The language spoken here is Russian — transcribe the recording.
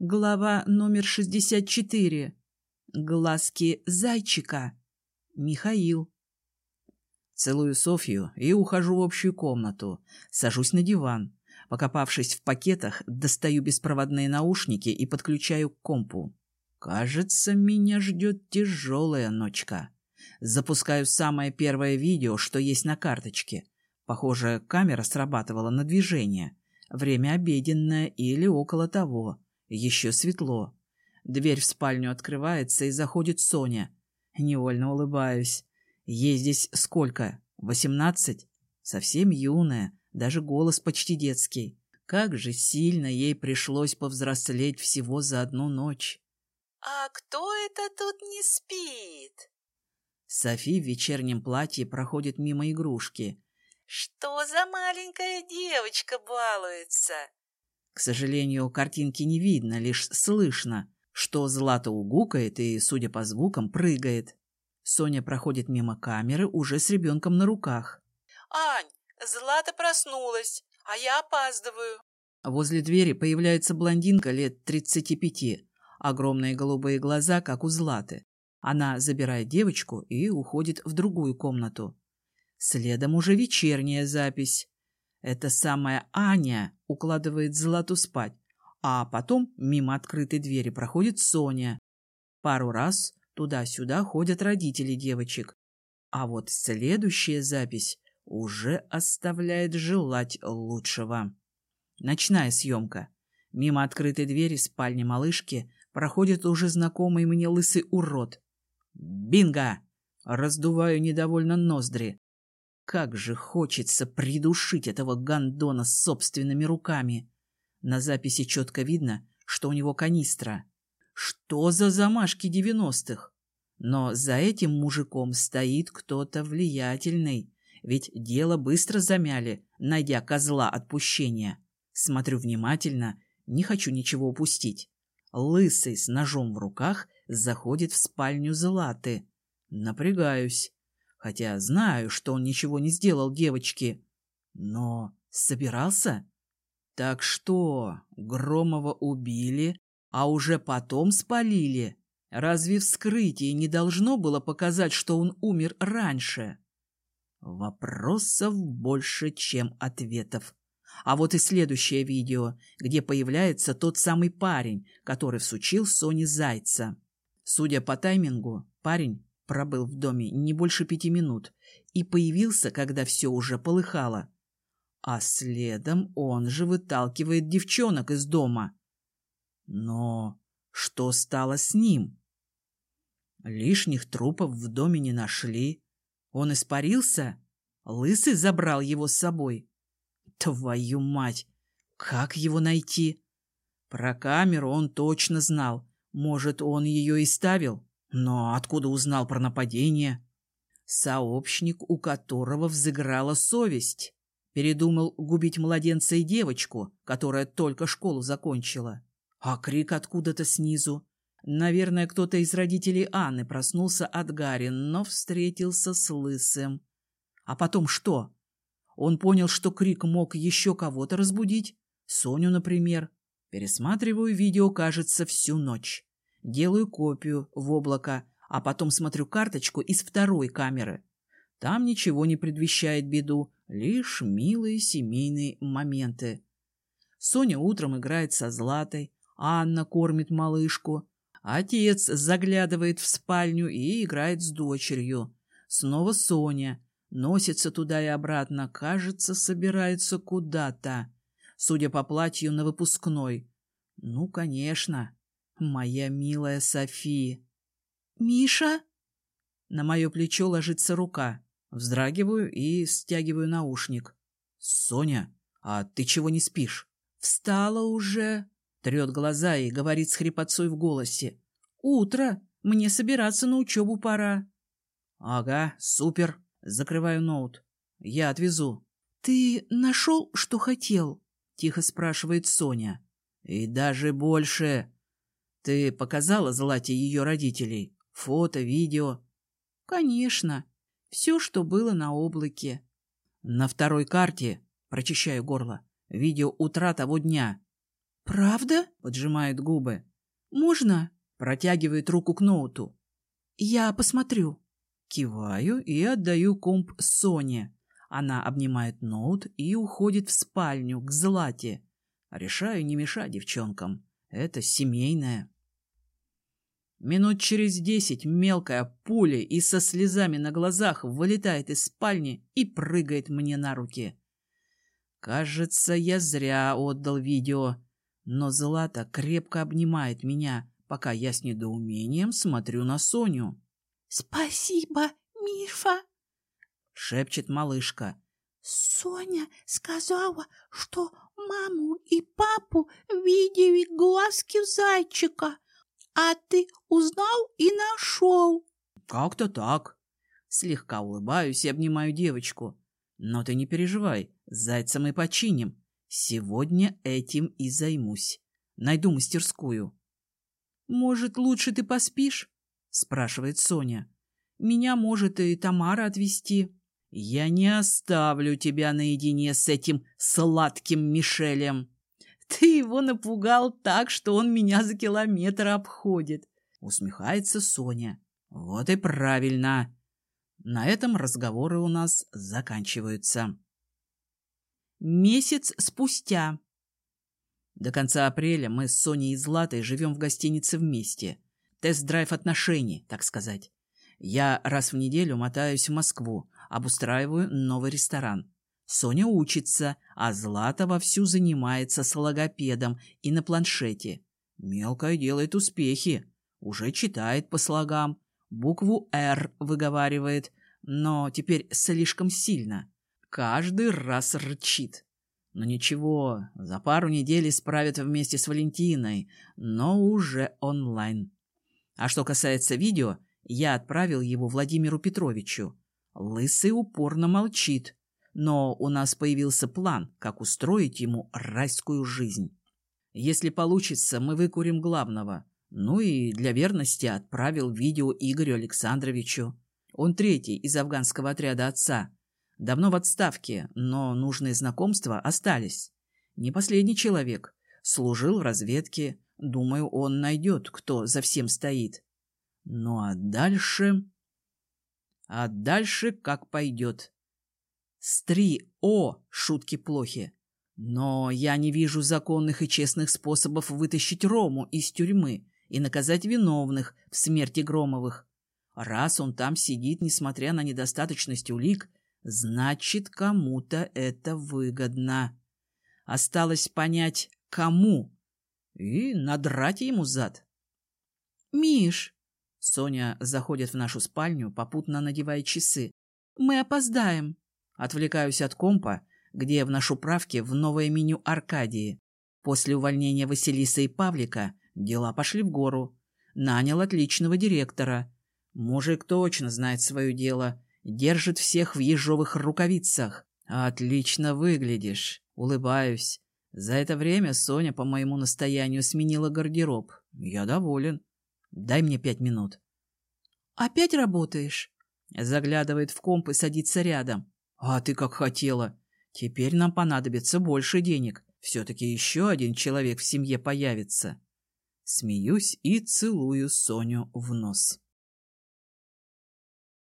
Глава номер 64. Глазки зайчика. Михаил. Целую Софью и ухожу в общую комнату. Сажусь на диван. Покопавшись в пакетах, достаю беспроводные наушники и подключаю к компу. Кажется, меня ждет тяжелая ночка. Запускаю самое первое видео, что есть на карточке. Похоже, камера срабатывала на движение. Время обеденное или около того. Еще светло. Дверь в спальню открывается и заходит Соня. Невольно улыбаюсь. Ей здесь сколько? Восемнадцать? Совсем юная, даже голос почти детский. Как же сильно ей пришлось повзрослеть всего за одну ночь. «А кто это тут не спит?» Софи в вечернем платье проходит мимо игрушки. «Что за маленькая девочка балуется?» К сожалению, картинки не видно, лишь слышно, что Злата угукает и, судя по звукам, прыгает. Соня проходит мимо камеры уже с ребенком на руках. «Ань, Злата проснулась, а я опаздываю». Возле двери появляется блондинка лет тридцати пяти. Огромные голубые глаза, как у Златы. Она забирает девочку и уходит в другую комнату. Следом уже вечерняя запись. Эта самая Аня укладывает Злату спать, а потом мимо открытой двери проходит Соня. Пару раз туда-сюда ходят родители девочек. А вот следующая запись уже оставляет желать лучшего. Ночная съемка. Мимо открытой двери спальни малышки проходит уже знакомый мне лысый урод. Бинго! Раздуваю недовольно ноздри. Как же хочется придушить этого гандона собственными руками. На записи четко видно, что у него канистра. Что за замашки девяностых? Но за этим мужиком стоит кто-то влиятельный, ведь дело быстро замяли, найдя козла отпущения. Смотрю внимательно, не хочу ничего упустить. Лысый с ножом в руках заходит в спальню Златы. Напрягаюсь хотя знаю, что он ничего не сделал девочке. Но собирался? Так что, Громова убили, а уже потом спалили? Разве вскрытие не должно было показать, что он умер раньше? Вопросов больше, чем ответов. А вот и следующее видео, где появляется тот самый парень, который всучил Соне зайца. Судя по таймингу, парень Пробыл в доме не больше пяти минут и появился, когда все уже полыхало. А следом он же выталкивает девчонок из дома. Но что стало с ним? Лишних трупов в доме не нашли. Он испарился? Лысый забрал его с собой. Твою мать! Как его найти? Про камеру он точно знал. Может, он ее и ставил? Но откуда узнал про нападение? Сообщник, у которого взыграла совесть. Передумал губить младенца и девочку, которая только школу закончила. А крик откуда-то снизу. Наверное, кто-то из родителей Анны проснулся от Гарри, но встретился с Лысым. А потом что? Он понял, что крик мог еще кого-то разбудить. Соню, например. Пересматриваю видео, кажется, всю ночь. Делаю копию в облако, а потом смотрю карточку из второй камеры. Там ничего не предвещает беду, лишь милые семейные моменты. Соня утром играет со Златой, Анна кормит малышку. Отец заглядывает в спальню и играет с дочерью. Снова Соня. Носится туда и обратно, кажется, собирается куда-то. Судя по платью на выпускной. Ну, конечно. Моя милая Софи. Миша? На мое плечо ложится рука. Вздрагиваю и стягиваю наушник. Соня, а ты чего не спишь? Встала уже. Трет глаза и говорит с хрипотцой в голосе. Утро. Мне собираться на учебу пора. Ага, супер. Закрываю ноут. Я отвезу. Ты нашел, что хотел? Тихо спрашивает Соня. И даже больше. Ты показала Злате ее родителей? Фото, видео? Конечно. Все, что было на облаке. На второй карте, прочищаю горло, видео утра того дня. «Правда?» — поджимает губы. «Можно?» — протягивает руку к ноуту. «Я посмотрю». Киваю и отдаю комп Соне. Она обнимает ноут и уходит в спальню к Злате. Решаю не мешать девчонкам. Это семейное. Минут через десять мелкая пуля и со слезами на глазах вылетает из спальни и прыгает мне на руки. Кажется, я зря отдал видео, но Злата крепко обнимает меня, пока я с недоумением смотрю на Соню. «Спасибо, Миша!» — шепчет малышка. «Соня сказала, что маму и папу видели глазки зайчика, а ты узнал и нашел». «Как-то так». Слегка улыбаюсь и обнимаю девочку. «Но ты не переживай, зайца мы починим. Сегодня этим и займусь. Найду мастерскую». «Может, лучше ты поспишь?» — спрашивает Соня. «Меня может и Тамара отвезти». «Я не оставлю тебя наедине с этим сладким Мишелем». «Ты его напугал так, что он меня за километр обходит», — усмехается Соня. «Вот и правильно». На этом разговоры у нас заканчиваются. Месяц спустя. До конца апреля мы с Соней и Златой живем в гостинице вместе. Тест-драйв отношений, так сказать. Я раз в неделю мотаюсь в Москву, обустраиваю новый ресторан. Соня учится, а Злата вовсю занимается с логопедом и на планшете. Мелкая делает успехи. Уже читает по слогам. Букву «Р» выговаривает, но теперь слишком сильно. Каждый раз рычит. Но ничего, за пару недель исправят вместе с Валентиной, но уже онлайн. А что касается видео, я отправил его Владимиру Петровичу. Лысый упорно молчит, но у нас появился план, как устроить ему райскую жизнь. Если получится, мы выкурим главного. Ну и для верности отправил видео Игорю Александровичу. Он третий из афганского отряда отца. Давно в отставке, но нужные знакомства остались. Не последний человек. Служил в разведке. Думаю, он найдет, кто за всем стоит. Ну а дальше... А дальше как пойдет. С три О шутки плохи. Но я не вижу законных и честных способов вытащить Рому из тюрьмы и наказать виновных в смерти Громовых. Раз он там сидит, несмотря на недостаточность улик, значит, кому-то это выгодно. Осталось понять, кому, и надрать ему зад. «Миш!» Соня заходит в нашу спальню, попутно надевая часы. «Мы опоздаем!» Отвлекаюсь от компа, где вношу правки в новое меню Аркадии. После увольнения Василисы и Павлика дела пошли в гору. Нанял отличного директора. Мужик точно знает свое дело. Держит всех в ежовых рукавицах. Отлично выглядишь. Улыбаюсь. За это время Соня по моему настоянию сменила гардероб. Я доволен. Дай мне пять минут. «Опять работаешь?» Заглядывает в комп и садится рядом. «А ты как хотела. Теперь нам понадобится больше денег. Все-таки еще один человек в семье появится». Смеюсь и целую Соню в нос.